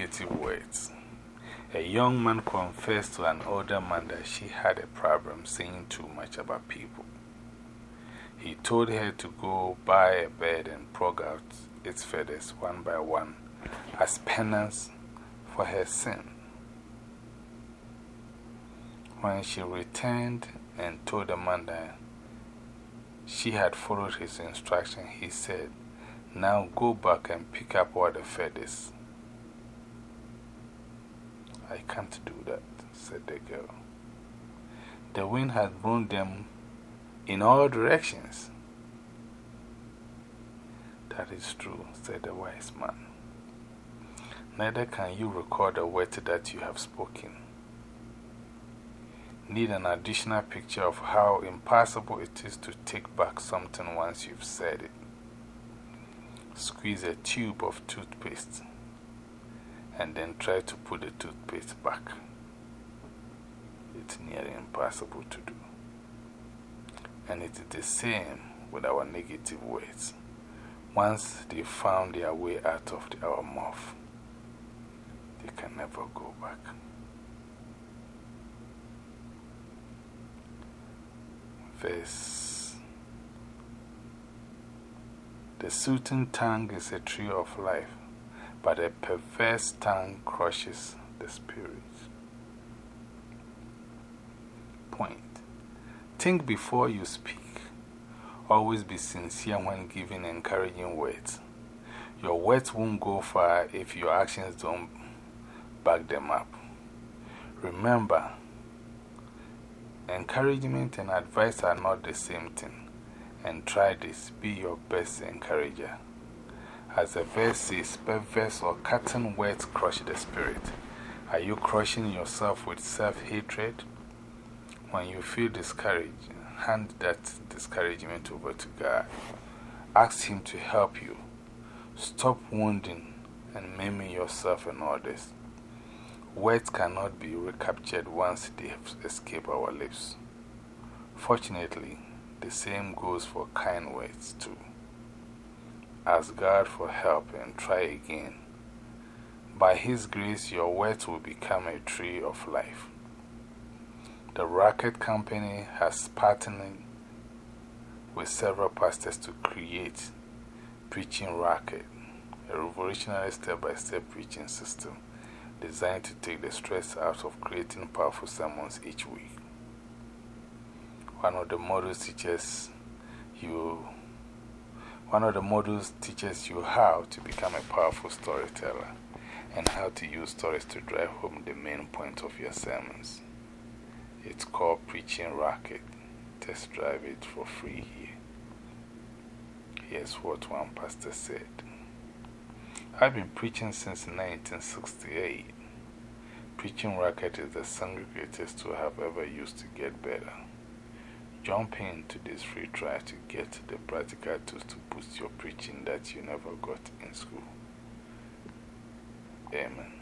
negative words. A young man confessed to an older man that she had a problem saying too much about people. He told her to go buy a bed and prog out its feathers one by one as penance for her sin. When she returned and told the man that she had followed his instruction, he said, Now go back and pick up all the feathers. I can't do that, said the girl. The wind had blown them in all directions. That is true, said the wise man. Neither can you record a word that you have spoken. Need an additional picture of how impossible it is to take back something once you've said it. Squeeze a tube of toothpaste and then try to put the toothpaste back. It's nearly impossible to do. And it is the same with our negative words. Once they found their way out of the, our mouth, they can never go back. Verse The soothing tongue is a tree of life, but a perverse tongue crushes the spirit. Point Think before you speak. Always be sincere when giving encouraging words. Your words won't go far if your actions don't back them up. Remember, encouragement and advice are not the same thing. And try this be your best encourager. As the verse says, perverse or cutting words crush the spirit. Are you crushing yourself with self hatred? When you feel discouraged, hand that discouragement over to God. Ask Him to help you. Stop wounding and maiming yourself and others. Words cannot be recaptured once they have escaped our lips. Fortunately, the same goes for kind words too. Ask God for help and try again. By His grace, your words will become a tree of life. The Rocket Company has partnered with several pastors to create Preaching Rocket, a revolutionary step by step preaching system designed to take the stress out of creating powerful sermons each week. One of the modules teaches you. One of the modules teaches you how to become a powerful storyteller and how to use stories to drive home the main point of your sermons. It's called Preaching Rocket. Test drive it for free here. Here's what one pastor said I've been preaching since 1968. Preaching Rocket is the single greatest tool I've ever used to get better. Jump into this free trial to get the practical tools to boost your preaching that you never got in school. Amen.